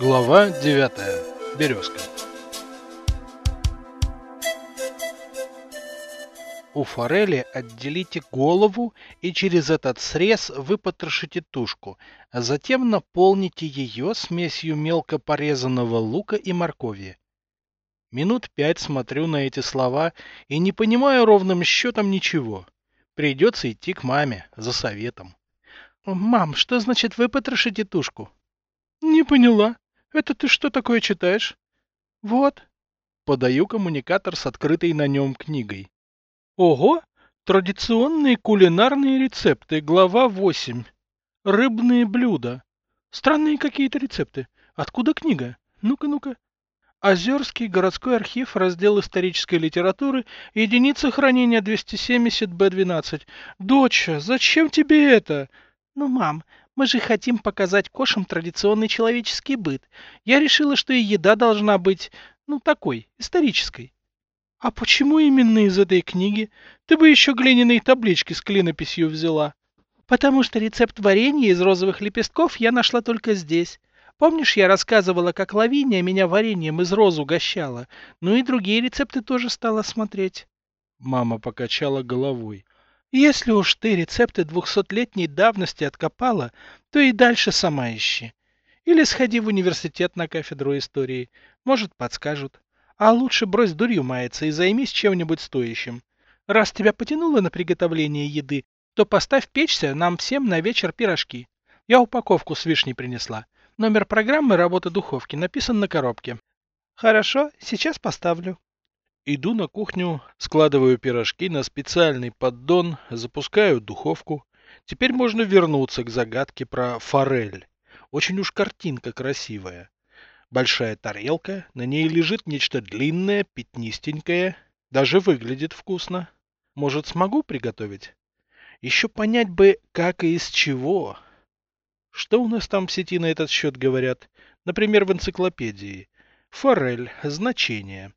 Глава 9. Березка. У форели отделите голову и через этот срез выпотрошите тушку, а затем наполните ее смесью мелко порезанного лука и моркови. Минут пять смотрю на эти слова и не понимаю ровным счетом ничего. Придется идти к маме за советом. «Мам, что значит выпотрошите тушку?» «Не поняла. Это ты что такое читаешь?» «Вот». Подаю коммуникатор с открытой на нем книгой. Ого! Традиционные кулинарные рецепты, глава 8. Рыбные блюда. Странные какие-то рецепты. Откуда книга? Ну-ка, ну-ка. Озерский городской архив, раздел исторической литературы, единица хранения 270-Б12. Доча, зачем тебе это? Ну, мам, мы же хотим показать кошам традиционный человеческий быт. Я решила, что и еда должна быть, ну, такой, исторической. А почему именно из этой книги? Ты бы еще глиняные таблички с клинописью взяла. Потому что рецепт варенья из розовых лепестков я нашла только здесь. Помнишь, я рассказывала, как Лавиния меня вареньем из роз угощала? Ну и другие рецепты тоже стала смотреть. Мама покачала головой. Если уж ты рецепты двухсотлетней давности откопала, то и дальше сама ищи. Или сходи в университет на кафедру истории. Может, подскажут. А лучше брось дурью маяться и займись чем-нибудь стоящим. Раз тебя потянуло на приготовление еды, то поставь печься нам всем на вечер пирожки. Я упаковку с вишней принесла. Номер программы работы духовки написан на коробке. Хорошо, сейчас поставлю. Иду на кухню, складываю пирожки на специальный поддон, запускаю духовку. Теперь можно вернуться к загадке про форель. Очень уж картинка красивая. Большая тарелка, на ней лежит нечто длинное, пятнистенькое, даже выглядит вкусно. Может, смогу приготовить? Еще понять бы, как и из чего. Что у нас там в сети на этот счет говорят? Например, в энциклопедии. Форель. Значение.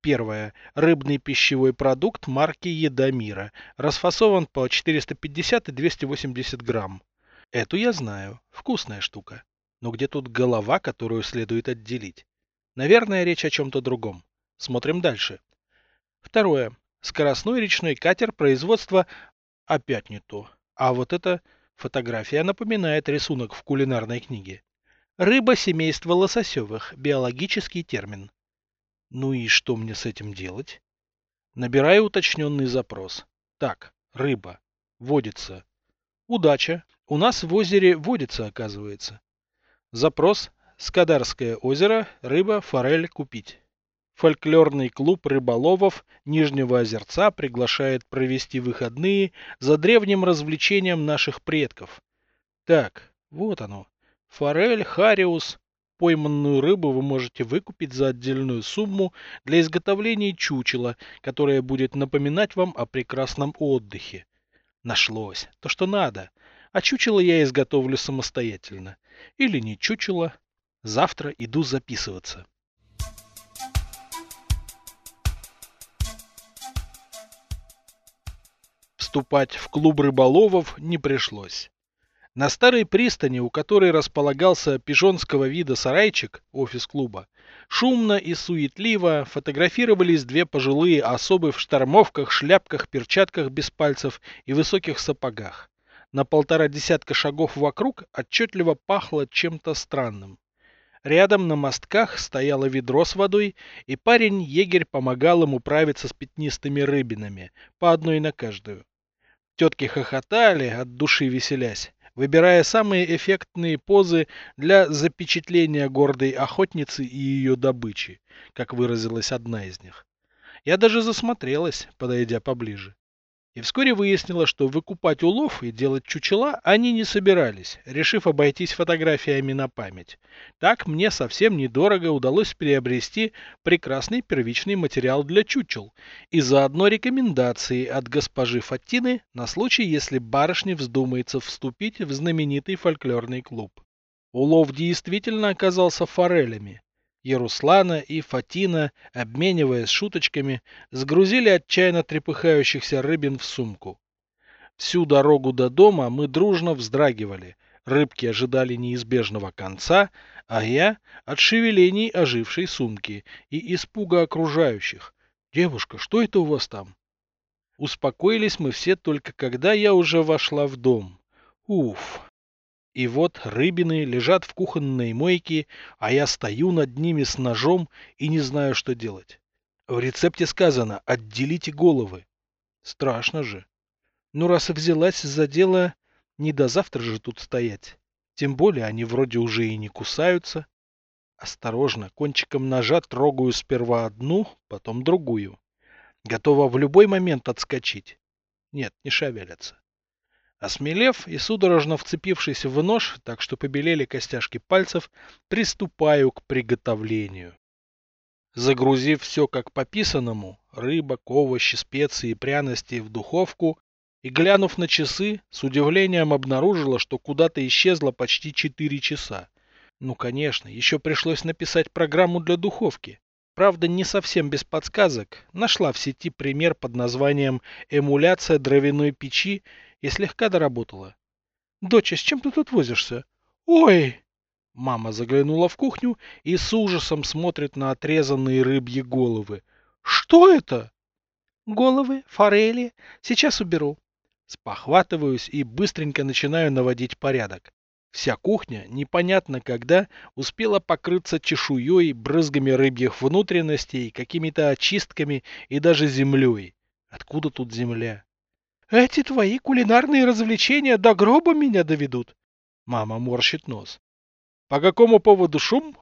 Первое. Рыбный пищевой продукт марки Еда мира. Расфасован по 450 и 280 грамм. Эту я знаю. Вкусная штука. Но где тут голова, которую следует отделить? Наверное, речь о чем-то другом. Смотрим дальше. Второе. Скоростной речной катер производства опять не то. А вот эта фотография напоминает рисунок в кулинарной книге. Рыба семейства лососевых. Биологический термин. Ну и что мне с этим делать? Набираю уточненный запрос. Так, рыба. Водится. Удача. У нас в озере водится, оказывается. Запрос Скадарское озеро, рыба, форель купить. Фольклорный клуб рыболовов Нижнего озерца приглашает провести выходные за древним развлечением наших предков. Так, вот оно. Форель, хариус. Пойманную рыбу вы можете выкупить за отдельную сумму для изготовления чучела, которое будет напоминать вам о прекрасном отдыхе. Нашлось. То, что надо. А чучело я изготовлю самостоятельно. Или не чучело. Завтра иду записываться. Вступать в клуб рыболовов не пришлось. На старой пристани, у которой располагался пижонского вида сарайчик, офис клуба, шумно и суетливо фотографировались две пожилые особы в штормовках, шляпках, перчатках без пальцев и высоких сапогах. На полтора десятка шагов вокруг отчетливо пахло чем-то странным. Рядом на мостках стояло ведро с водой, и парень-егерь помогал ему управиться с пятнистыми рыбинами, по одной на каждую. Тетки хохотали, от души веселясь, выбирая самые эффектные позы для запечатления гордой охотницы и ее добычи, как выразилась одна из них. Я даже засмотрелась, подойдя поближе. И вскоре выяснилось, что выкупать улов и делать чучела они не собирались, решив обойтись фотографиями на память. Так мне совсем недорого удалось приобрести прекрасный первичный материал для чучел и заодно рекомендации от госпожи Фатины на случай, если барышне вздумается вступить в знаменитый фольклорный клуб. Улов действительно оказался форелями, и Руслана, и Фатина, обмениваясь шуточками, сгрузили отчаянно трепыхающихся рыбин в сумку. Всю дорогу до дома мы дружно вздрагивали. Рыбки ожидали неизбежного конца, а я от шевелений ожившей сумки и испуга окружающих. «Девушка, что это у вас там?» Успокоились мы все только когда я уже вошла в дом. Уф. И вот рыбины лежат в кухонной мойке, а я стою над ними с ножом и не знаю, что делать. В рецепте сказано «отделите головы». Страшно же. Ну, раз взялась за дело, не до завтра же тут стоять. Тем более они вроде уже и не кусаются. Осторожно, кончиком ножа трогаю сперва одну, потом другую. Готова в любой момент отскочить. Нет, не шевелятся. Осмелев и судорожно вцепившись в нож, так что побелели костяшки пальцев, приступаю к приготовлению. Загрузив все как по писанному, рыба, овощи, специи и пряности в духовку, и глянув на часы, с удивлением обнаружила, что куда-то исчезло почти 4 часа. Ну, конечно, еще пришлось написать программу для духовки. Правда, не совсем без подсказок. Нашла в сети пример под названием «Эмуляция дровяной печи» и слегка доработала. «Доча, с чем ты тут возишься?» «Ой!» Мама заглянула в кухню и с ужасом смотрит на отрезанные рыбьи головы. «Что это?» «Головы, форели. Сейчас уберу». Спохватываюсь и быстренько начинаю наводить порядок. Вся кухня, непонятно когда, успела покрыться чешуей, брызгами рыбьих внутренностей, какими-то очистками и даже землей. Откуда тут земля? Эти твои кулинарные развлечения до гроба меня доведут. Мама морщит нос. По какому поводу шум?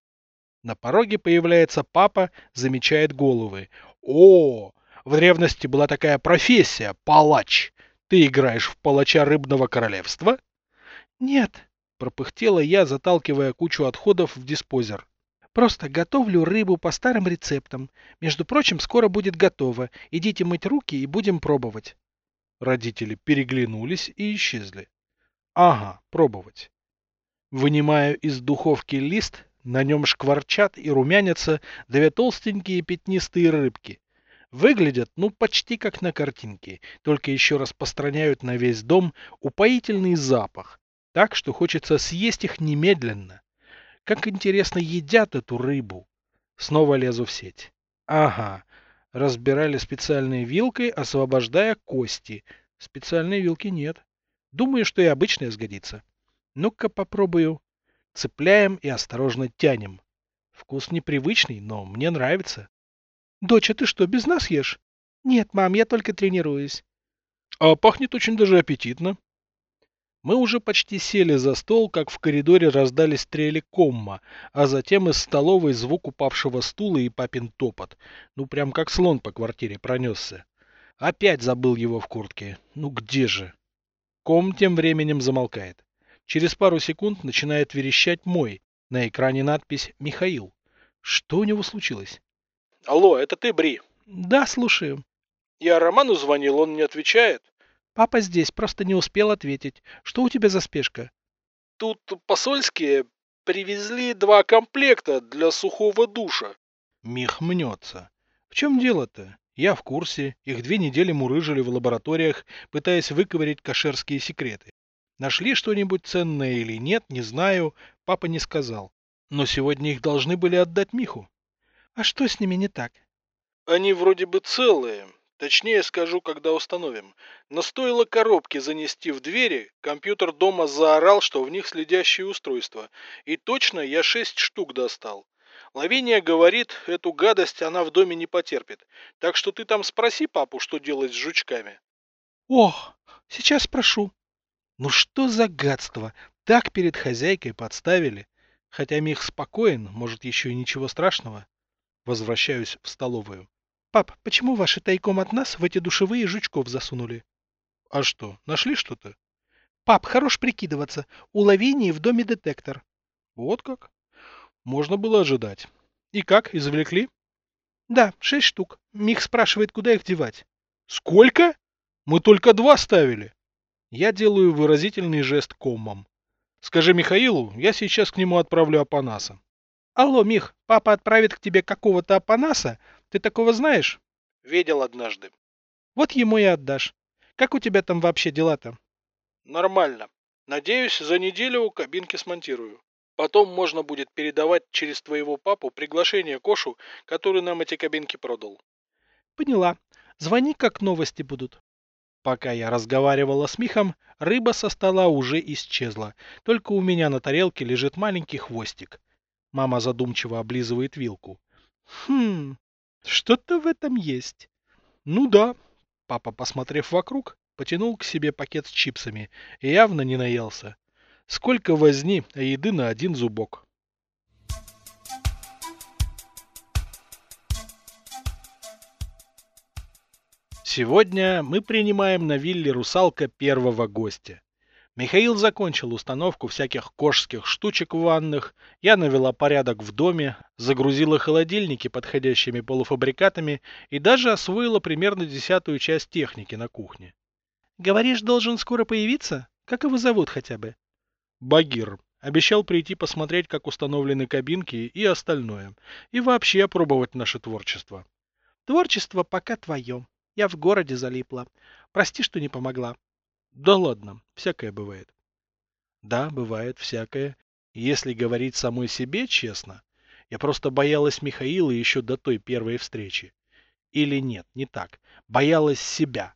На пороге появляется папа, замечает головы. О, в древности была такая профессия – палач. Ты играешь в палача рыбного королевства? Нет, пропыхтела я, заталкивая кучу отходов в диспозер. Просто готовлю рыбу по старым рецептам. Между прочим, скоро будет готово. Идите мыть руки и будем пробовать. Родители переглянулись и исчезли. Ага, пробовать. Вынимаю из духовки лист, на нем шкварчат и румянятся две толстенькие пятнистые рыбки. Выглядят, ну, почти как на картинке, только еще распространяют на весь дом упоительный запах, так что хочется съесть их немедленно. Как интересно едят эту рыбу. Снова лезу в сеть. Ага, разбирали специальной вилкой, освобождая кости. Специальной вилки нет. Думаю, что и обычная сгодится. Ну-ка попробую. Цепляем и осторожно тянем. Вкус непривычный, но мне нравится. Доча, ты что, без нас ешь? Нет, мам, я только тренируюсь. А пахнет очень даже аппетитно. Мы уже почти сели за стол, как в коридоре раздались стрели комма, а затем из столовой звук упавшего стула и папин топот. Ну, прям как слон по квартире пронесся. Опять забыл его в куртке. Ну где же? Ком тем временем замолкает. Через пару секунд начинает верещать мой. На экране надпись «Михаил». Что у него случилось? Алло, это ты, Бри? Да, слушаю. Я Роману звонил, он не отвечает. Папа здесь, просто не успел ответить. Что у тебя за спешка? Тут посольские привезли два комплекта для сухого душа. Мих мнется. В чем дело-то? Я в курсе. Их две недели мурыжили в лабораториях, пытаясь выковырять кошерские секреты. Нашли что-нибудь ценное или нет, не знаю, папа не сказал. Но сегодня их должны были отдать Миху. А что с ними не так? Они вроде бы целые. Точнее скажу, когда установим. Но стоило коробки занести в двери, компьютер дома заорал, что в них следящее устройство. И точно я шесть штук достал. Лавиния говорит, эту гадость она в доме не потерпит. Так что ты там спроси папу, что делать с жучками. Ох, сейчас спрошу. Ну что за гадство? Так перед хозяйкой подставили. Хотя Мих спокоен, может, еще и ничего страшного. Возвращаюсь в столовую. Пап, почему ваши тайком от нас в эти душевые жучков засунули? А что, нашли что-то? Пап, хорош прикидываться. У Лавинии в доме детектор. Вот как? Можно было ожидать. И как, извлекли? Да, шесть штук. Мих спрашивает, куда их девать. Сколько? Мы только два ставили. Я делаю выразительный жест комом. Скажи Михаилу, я сейчас к нему отправлю Апанаса. Алло, Мих, папа отправит к тебе какого-то Апанаса? Ты такого знаешь? Видел однажды. Вот ему и отдашь. Как у тебя там вообще дела-то? Нормально. Надеюсь, за неделю кабинки смонтирую. Потом можно будет передавать через твоего папу приглашение Кошу, который нам эти кабинки продал. Поняла. Звони, как новости будут. Пока я разговаривала с Михом, рыба со стола уже исчезла. Только у меня на тарелке лежит маленький хвостик. Мама задумчиво облизывает вилку. Хм, что-то в этом есть. Ну да. Папа, посмотрев вокруг, потянул к себе пакет с чипсами и явно не наелся. Сколько возни, а еды на один зубок. Сегодня мы принимаем на вилле «Русалка» первого гостя. Михаил закончил установку всяких кошских штучек в ваннах, я навела порядок в доме, загрузила холодильники подходящими полуфабрикатами и даже освоила примерно десятую часть техники на кухне. «Говоришь, должен скоро появиться? Как его зовут хотя бы?» «Багир. Обещал прийти посмотреть, как установлены кабинки и остальное. И вообще опробовать наше творчество». «Творчество пока твое. Я в городе залипла. Прости, что не помогла. Да ладно, всякое бывает. Да, бывает всякое. Если говорить самой себе честно, я просто боялась Михаила еще до той первой встречи. Или нет, не так. Боялась себя.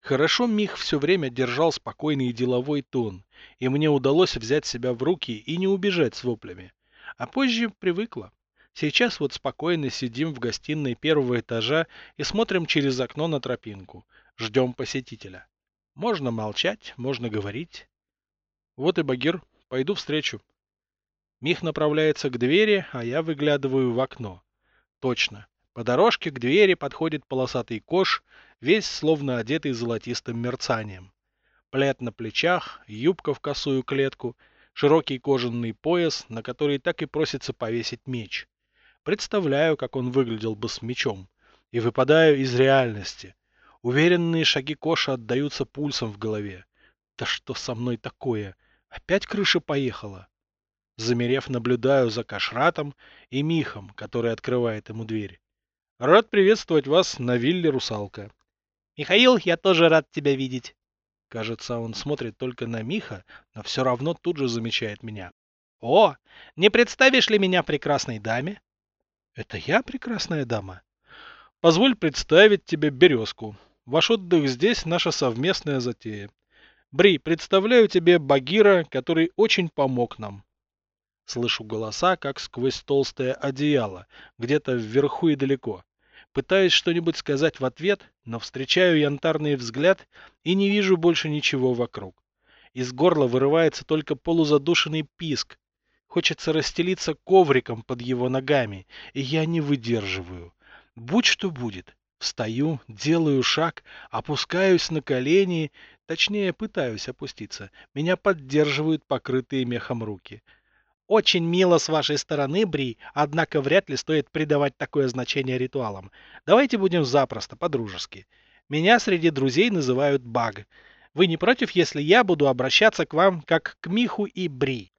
Хорошо Мих все время держал спокойный и деловой тон, и мне удалось взять себя в руки и не убежать с воплями. А позже привыкла. Сейчас вот спокойно сидим в гостиной первого этажа и смотрим через окно на тропинку. Ждем посетителя. Можно молчать, можно говорить. Вот и Багир, пойду встречу. Мих направляется к двери, а я выглядываю в окно. Точно. По дорожке к двери подходит полосатый кош, весь словно одетый золотистым мерцанием. Плед на плечах, юбка в косую клетку, широкий кожаный пояс, на который так и просится повесить меч. Представляю, как он выглядел бы с мечом, и выпадаю из реальности. Уверенные шаги Коша отдаются пульсом в голове. Да что со мной такое? Опять крыша поехала? Замерев, наблюдаю за Кашратом и Михом, который открывает ему дверь. Рад приветствовать вас на вилле «Русалка». Михаил, я тоже рад тебя видеть. Кажется, он смотрит только на Миха, но все равно тут же замечает меня. О, не представишь ли меня прекрасной даме? Это я прекрасная дама? Позволь представить тебе Березку, Ваш отдых здесь – наша совместная затея. Бри, представляю тебе Багира, который очень помог нам. Слышу голоса, как сквозь толстое одеяло, где-то вверху и далеко. Пытаюсь что-нибудь сказать в ответ, но встречаю янтарный взгляд и не вижу больше ничего вокруг. Из горла вырывается только полузадушенный писк. Хочется расстелиться ковриком под его ногами, и я не выдерживаю. Будь что будет, Встаю, делаю шаг, опускаюсь на колени, точнее пытаюсь опуститься. Меня поддерживают покрытые мехом руки. Очень мило с вашей стороны, Бри, однако вряд ли стоит придавать такое значение ритуалам. Давайте будем запросто, по-дружески. Меня среди друзей называют Баг. Вы не против, если я буду обращаться к вам как к Миху и Бри?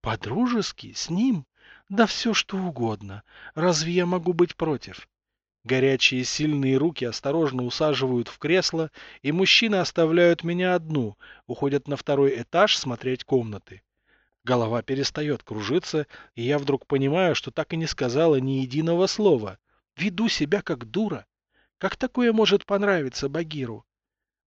По-дружески? С ним? Да все что угодно. Разве я могу быть против? Горячие сильные руки осторожно усаживают в кресло, и мужчины оставляют меня одну, уходят на второй этаж смотреть комнаты. Голова перестает кружиться, и я вдруг понимаю, что так и не сказала ни единого слова. Веду себя как дура. Как такое может понравиться Багиру?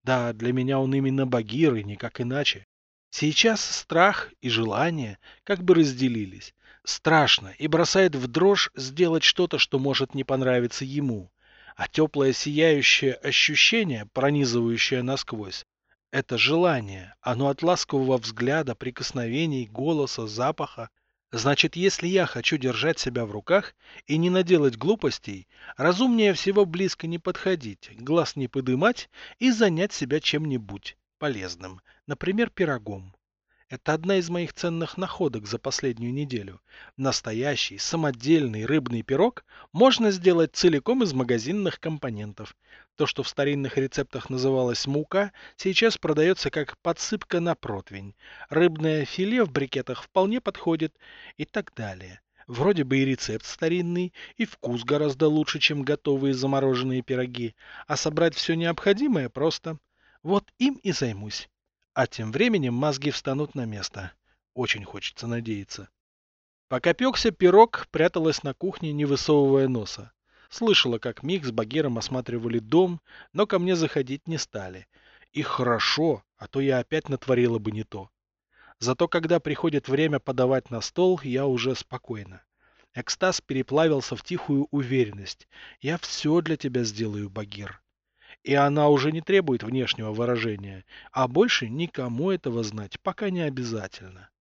Да, для меня он именно Багир, и никак иначе. Сейчас страх и желание как бы разделились. Страшно и бросает в дрожь сделать что-то, что может не понравиться ему. А теплое сияющее ощущение, пронизывающее насквозь, это желание. Оно от ласкового взгляда, прикосновений, голоса, запаха. Значит, если я хочу держать себя в руках и не наделать глупостей, разумнее всего близко не подходить, глаз не подымать и занять себя чем-нибудь полезным, например, пирогом. Это одна из моих ценных находок за последнюю неделю. Настоящий самодельный рыбный пирог можно сделать целиком из магазинных компонентов. То, что в старинных рецептах называлось мука, сейчас продается как подсыпка на противень. Рыбное филе в брикетах вполне подходит и так далее. Вроде бы и рецепт старинный, и вкус гораздо лучше, чем готовые замороженные пироги, а собрать все необходимое просто. Вот им и займусь. А тем временем мозги встанут на место. Очень хочется надеяться. Пока пекся, пирог пряталась на кухне, не высовывая носа. Слышала, как Мик с Багиром осматривали дом, но ко мне заходить не стали. И хорошо, а то я опять натворила бы не то. Зато когда приходит время подавать на стол, я уже спокойна. Экстаз переплавился в тихую уверенность. Я все для тебя сделаю, Багир. И она уже не требует внешнего выражения, а больше никому этого знать пока не обязательно.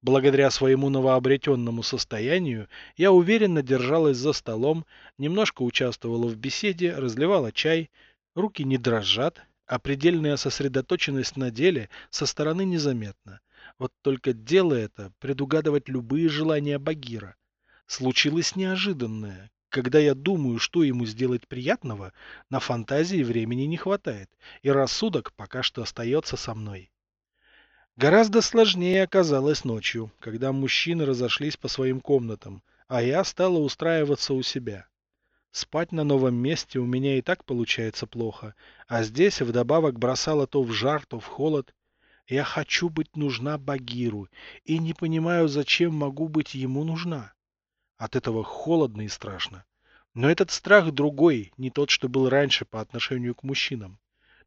Благодаря своему новообретенному состоянию я уверенно держалась за столом, немножко участвовала в беседе, разливала чай, руки не дрожат, а предельная сосредоточенность на деле со стороны незаметна. Вот только дело это предугадывать любые желания Багира. Случилось неожиданное. Когда я думаю, что ему сделать приятного, на фантазии времени не хватает, и рассудок пока что остается со мной. Гораздо сложнее оказалось ночью, когда мужчины разошлись по своим комнатам, а я стала устраиваться у себя. Спать на новом месте у меня и так получается плохо, а здесь вдобавок бросало то в жар, то в холод. Я хочу быть нужна Багиру и не понимаю, зачем могу быть ему нужна. От этого холодно и страшно. Но этот страх другой, не тот, что был раньше по отношению к мужчинам.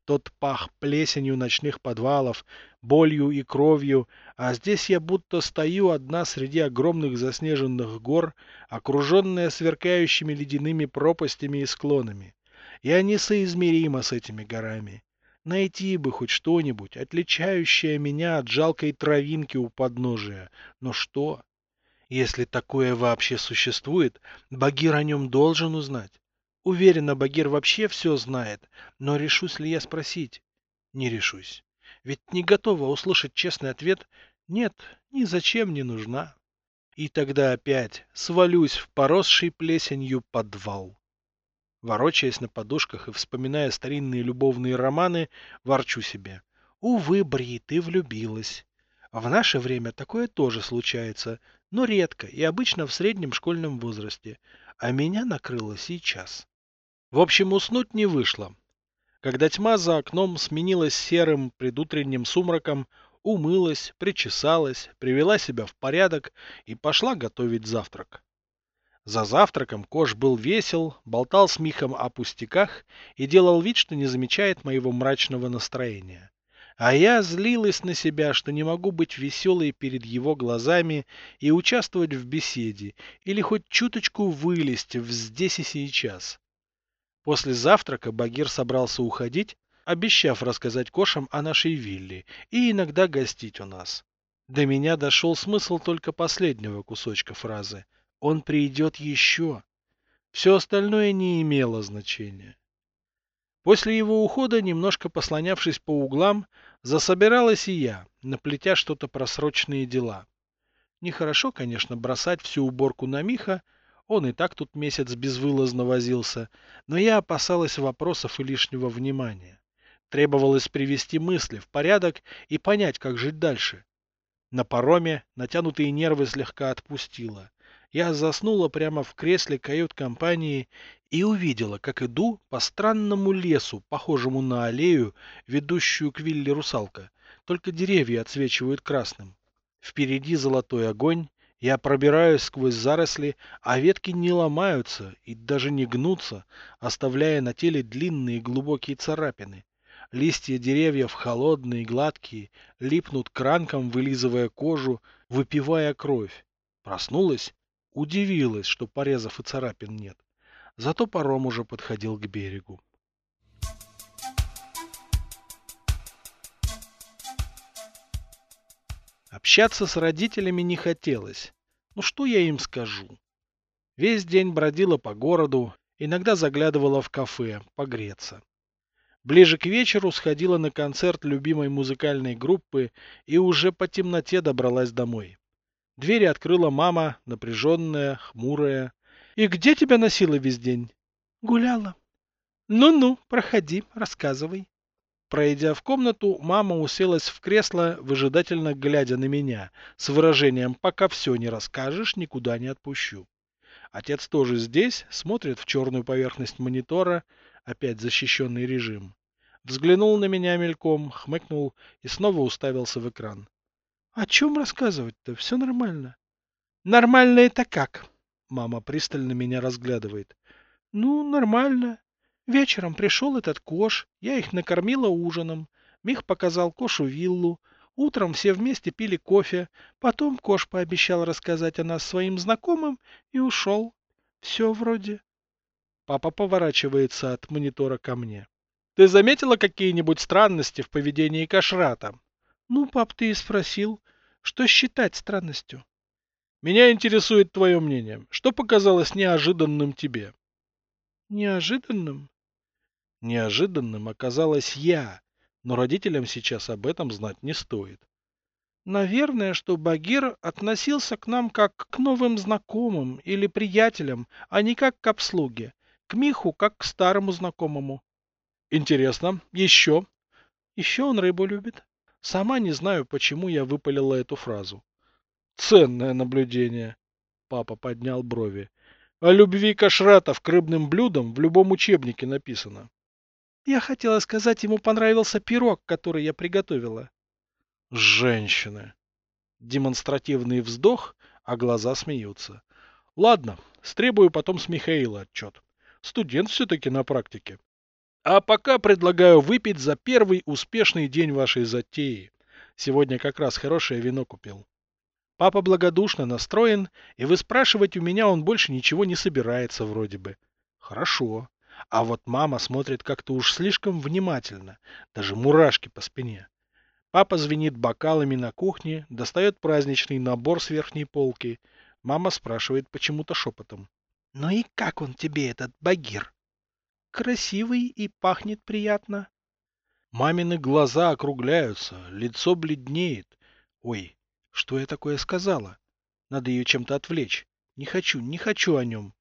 Тот пах плесенью ночных подвалов, болью и кровью, а здесь я будто стою одна среди огромных заснеженных гор, окруженная сверкающими ледяными пропастями и склонами. Я несоизмерима с этими горами. Найти бы хоть что-нибудь, отличающее меня от жалкой травинки у подножия. Но что? Если такое вообще существует, Багир о нем должен узнать. Уверена, Багир вообще все знает, но решусь ли я спросить? Не решусь. Ведь не готова услышать честный ответ «нет, ни зачем не нужна». И тогда опять свалюсь в поросший плесенью подвал. Ворочаясь на подушках и вспоминая старинные любовные романы, ворчу себе. Увы, Бри, ты влюбилась. В наше время такое тоже случается, но редко и обычно в среднем школьном возрасте. А меня накрыло сейчас. В общем, уснуть не вышло. Когда тьма за окном сменилась серым предутренним сумраком, умылась, причесалась, привела себя в порядок и пошла готовить завтрак. За завтраком Кош был весел, болтал с Михом о пустяках и делал вид, что не замечает моего мрачного настроения. А я злилась на себя, что не могу быть веселой перед его глазами и участвовать в беседе, или хоть чуточку вылезть в здесь и сейчас. После завтрака Багир собрался уходить, обещав рассказать Кошам о нашей вилле и иногда гостить у нас. До меня дошел смысл только последнего кусочка фразы. Он придет еще. Все остальное не имело значения. После его ухода, немножко послонявшись по углам, засобиралась и я, наплетя что-то про срочные дела. Нехорошо, конечно, бросать всю уборку на Миха, он и так тут месяц безвылазно возился, но я опасалась вопросов и лишнего внимания. Требовалось привести мысли в порядок и понять, как жить дальше. На пароме натянутые нервы слегка отпустило. Я заснула прямо в кресле кают-компании и увидела, как иду по странному лесу, похожему на аллею, ведущую к вилле русалка. Только деревья отсвечивают красным. Впереди золотой огонь, я пробираюсь сквозь заросли, а ветки не ломаются и даже не гнутся, оставляя на теле длинные глубокие царапины. Листья деревьев холодные, гладкие, липнут к ранкам, вылизывая кожу, выпивая кровь. Проснулась, удивилась, что порезов и царапин нет. Зато паром уже подходил к берегу. Общаться с родителями не хотелось. Ну что я им скажу? Весь день бродила по городу, иногда заглядывала в кафе погреться. Ближе к вечеру сходила на концерт любимой музыкальной группы и уже по темноте добралась домой. Двери открыла мама, напряженная, хмурая. «И где тебя носила весь день?» «Гуляла». «Ну-ну, проходи, рассказывай». Пройдя в комнату, мама уселась в кресло, выжидательно глядя на меня, с выражением «пока все не расскажешь, никуда не отпущу». Отец тоже здесь, смотрит в черную поверхность монитора, опять защищенный режим. Взглянул на меня мельком, хмыкнул и снова уставился в экран. О чем рассказывать-то? Все нормально. Нормально это как? Мама пристально меня разглядывает. Ну, нормально. Вечером пришел этот Кош, я их накормила ужином. Мих показал Кошу виллу. Утром все вместе пили кофе. Потом Кош пообещал рассказать о нас своим знакомым и ушел. Все вроде. Папа поворачивается от монитора ко мне. Ты заметила какие-нибудь странности в поведении Кашрата? Ну, пап, ты и спросил. Что считать странностью? Меня интересует твое мнение. Что показалось неожиданным тебе? Неожиданным? Неожиданным оказалась я, но родителям сейчас об этом знать не стоит. Наверное, что Багир относился к нам как к новым знакомым или приятелям, а не как к обслуге. К Миху как к старому знакомому. Интересно. Еще? Еще он рыбу любит. Сама не знаю, почему я выпалила эту фразу. Ценное наблюдение. Папа поднял брови. О любви кашратов к рыбным блюдам в любом учебнике написано. Я хотела сказать, ему понравился пирог, который я приготовила. Женщины. Демонстративный вздох, а глаза смеются. Ладно, стребую потом с Михаила отчет. Студент все-таки на практике. А пока предлагаю выпить за первый успешный день вашей затеи. Сегодня как раз хорошее вино купил. Папа благодушно настроен, и выспрашивать у меня он больше ничего не собирается вроде бы. Хорошо. А вот мама смотрит как-то уж слишком внимательно, даже мурашки по спине. Папа звенит бокалами на кухне, достает праздничный набор с верхней полки. Мама спрашивает почему-то шепотом. — Ну и как он тебе, этот багир? Красивый и пахнет приятно. Мамины глаза округляются, лицо бледнеет. Ой, что я такое сказала? Надо ее чем-то отвлечь. Не хочу, не хочу о нем.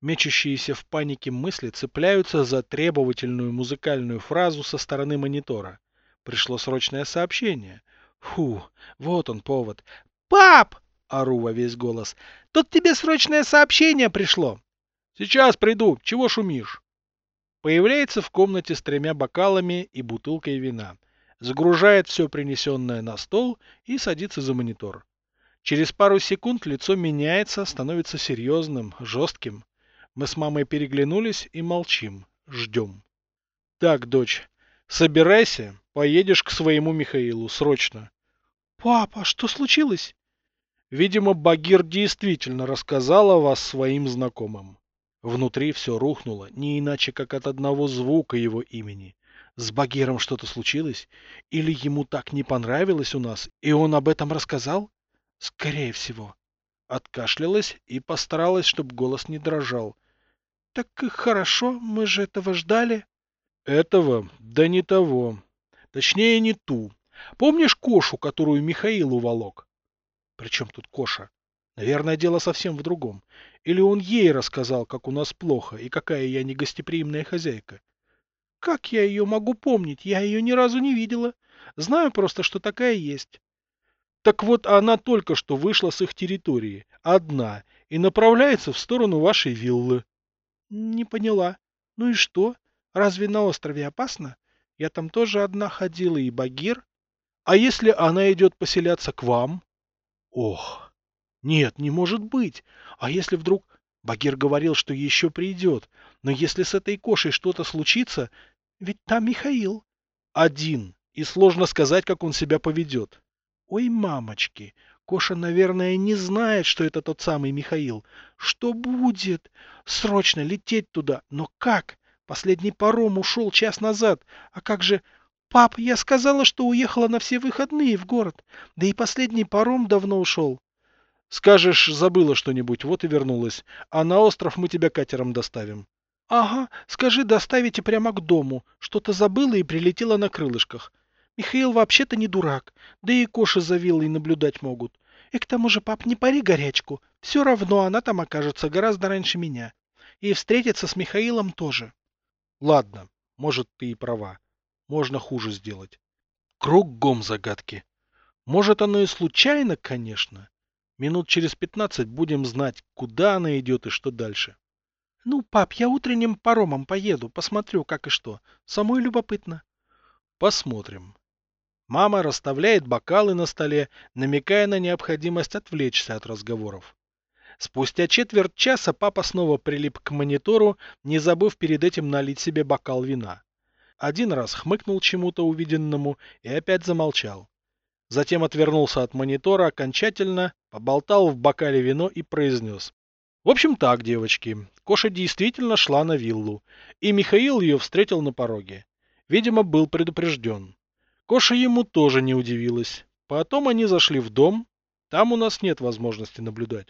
Мечущиеся в панике мысли цепляются за требовательную музыкальную фразу со стороны монитора. Пришло срочное сообщение. Фу, вот он повод. «Пап!» — ору во весь голос. «Тут тебе срочное сообщение пришло!» «Сейчас приду. Чего шумишь?» Появляется в комнате с тремя бокалами и бутылкой вина. Загружает все принесенное на стол и садится за монитор. Через пару секунд лицо меняется, становится серьезным, жестким. Мы с мамой переглянулись и молчим, ждем. Так, дочь, собирайся, поедешь к своему Михаилу, срочно. Папа, что случилось? Видимо, Багир действительно рассказал о вас своим знакомым. Внутри все рухнуло, не иначе, как от одного звука его имени. С Багиром что-то случилось? Или ему так не понравилось у нас, и он об этом рассказал? Скорее всего. Откашлялась и постаралась, чтобы голос не дрожал. Так хорошо, мы же этого ждали. Этого? Да не того. Точнее, не ту. Помнишь Кошу, которую Михаил уволок? Причем тут Коша? Наверное, дело совсем в другом. Или он ей рассказал, как у нас плохо и какая я негостеприимная хозяйка? Как я ее могу помнить? Я ее ни разу не видела. Знаю просто, что такая есть. Так вот, она только что вышла с их территории, одна, и направляется в сторону вашей виллы. Не поняла. Ну и что? Разве на острове опасно? Я там тоже одна ходила, и Багир. А если она идет поселяться к вам? Ох, нет, не может быть. А если вдруг... Багир говорил, что еще придет. Но если с этой кошей что-то случится... Ведь там Михаил. Один. И сложно сказать, как он себя поведет. Ой, мамочки, Коша, наверное, не знает, что это тот самый Михаил. Что будет? Срочно лететь туда. Но как? Последний паром ушел час назад. А как же... Пап, я сказала, что уехала на все выходные в город. Да и последний паром давно ушел. Скажешь, забыла что-нибудь, вот и вернулась. А на остров мы тебя катером доставим. Ага, скажи, доставите прямо к дому. Что-то забыла и прилетела на крылышках. Михаил вообще-то не дурак, да и коши за виллой наблюдать могут. И к тому же, пап, не пари горячку. Все равно она там окажется гораздо раньше меня. И встретиться с Михаилом тоже. Ладно, может, ты и права. Можно хуже сделать. Кругом загадки. Может, оно и случайно, конечно. Минут через пятнадцать будем знать, куда она идет и что дальше. Ну, пап, я утренним паромом поеду, посмотрю, как и что. Самой любопытно. Посмотрим. Мама расставляет бокалы на столе, намекая на необходимость отвлечься от разговоров. Спустя четверть часа папа снова прилип к монитору, не забыв перед этим налить себе бокал вина. Один раз хмыкнул чему-то увиденному и опять замолчал. Затем отвернулся от монитора окончательно, поболтал в бокале вино и произнес. В общем так, девочки, Коша действительно шла на виллу, и Михаил ее встретил на пороге. Видимо, был предупрежден. Коша ему тоже не удивилась. Потом они зашли в дом. Там у нас нет возможности наблюдать.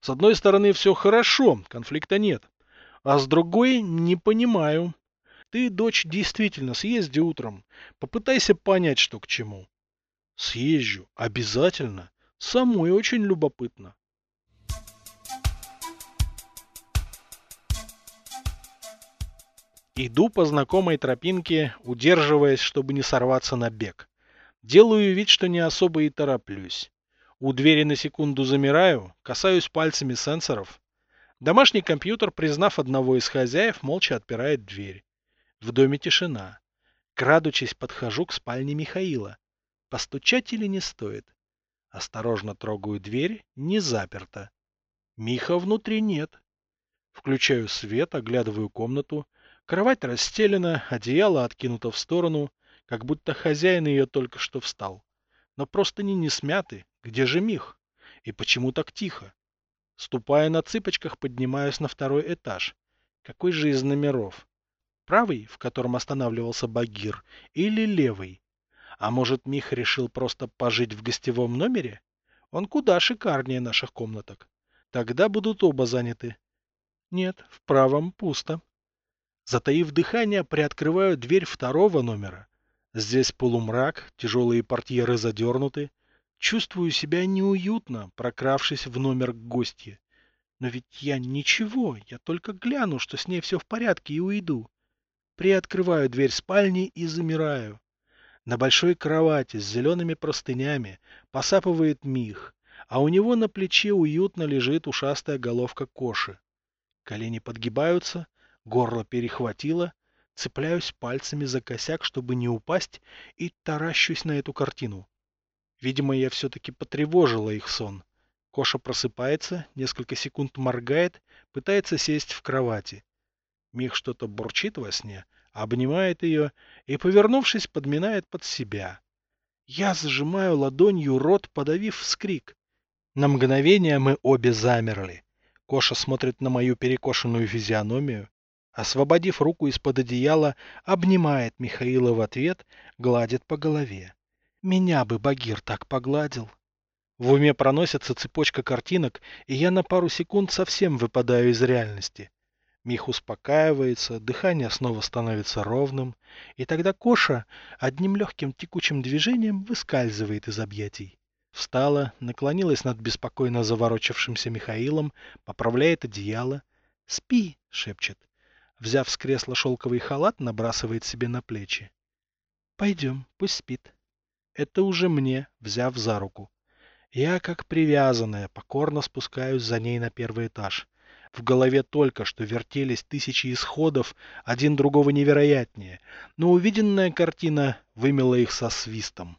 С одной стороны, все хорошо, конфликта нет. А с другой, не понимаю. Ты, дочь, действительно съезди утром. Попытайся понять, что к чему. Съезжу, обязательно. Самой очень любопытно. Иду по знакомой тропинке, удерживаясь, чтобы не сорваться на бег. Делаю вид, что не особо и тороплюсь. У двери на секунду замираю, касаюсь пальцами сенсоров. Домашний компьютер, признав одного из хозяев, молча отпирает дверь. В доме тишина. Крадучись, подхожу к спальне Михаила. Постучать или не стоит? Осторожно трогаю дверь, не заперта. Миха внутри нет. Включаю свет, оглядываю комнату. Кровать расстелена, одеяло откинуто в сторону, как будто хозяин ее только что встал. Но просто не не смяты. Где же Мих? И почему так тихо? Ступая на цыпочках, поднимаюсь на второй этаж. Какой же из номеров? Правый, в котором останавливался Багир, или левый? А может, Мих решил просто пожить в гостевом номере? Он куда шикарнее наших комнаток. Тогда будут оба заняты. Нет, в правом пусто. Затаив дыхание, приоткрываю дверь второго номера. Здесь полумрак, тяжелые портьеры задернуты. Чувствую себя неуютно, прокравшись в номер к гостье. Но ведь я ничего, я только гляну, что с ней все в порядке и уйду. Приоткрываю дверь спальни и замираю. На большой кровати с зелеными простынями посапывает Мих, а у него на плече уютно лежит ушастая головка Коши. Колени подгибаются, Горло перехватило, цепляюсь пальцами за косяк, чтобы не упасть, и таращусь на эту картину. Видимо, я все-таки потревожила их сон. Коша просыпается, несколько секунд моргает, пытается сесть в кровати. Мих что-то бурчит во сне, обнимает ее и, повернувшись, подминает под себя. Я зажимаю ладонью рот, подавив вскрик. На мгновение мы обе замерли. Коша смотрит на мою перекошенную физиономию, Освободив руку из-под одеяла, обнимает Михаила в ответ, гладит по голове. Меня бы Багир так погладил. В уме проносится цепочка картинок, и я на пару секунд совсем выпадаю из реальности. Мих успокаивается, дыхание снова становится ровным, и тогда Коша одним легким текучим движением выскальзывает из объятий. Встала, наклонилась над беспокойно заворочившимся Михаилом, поправляет одеяло. «Спи!» — шепчет. Взяв с кресла шелковый халат, набрасывает себе на плечи. «Пойдем, пусть спит». Это уже мне, взяв за руку. Я, как привязанная, покорно спускаюсь за ней на первый этаж. В голове только что вертелись тысячи исходов, один другого невероятнее, но увиденная картина вымела их со свистом.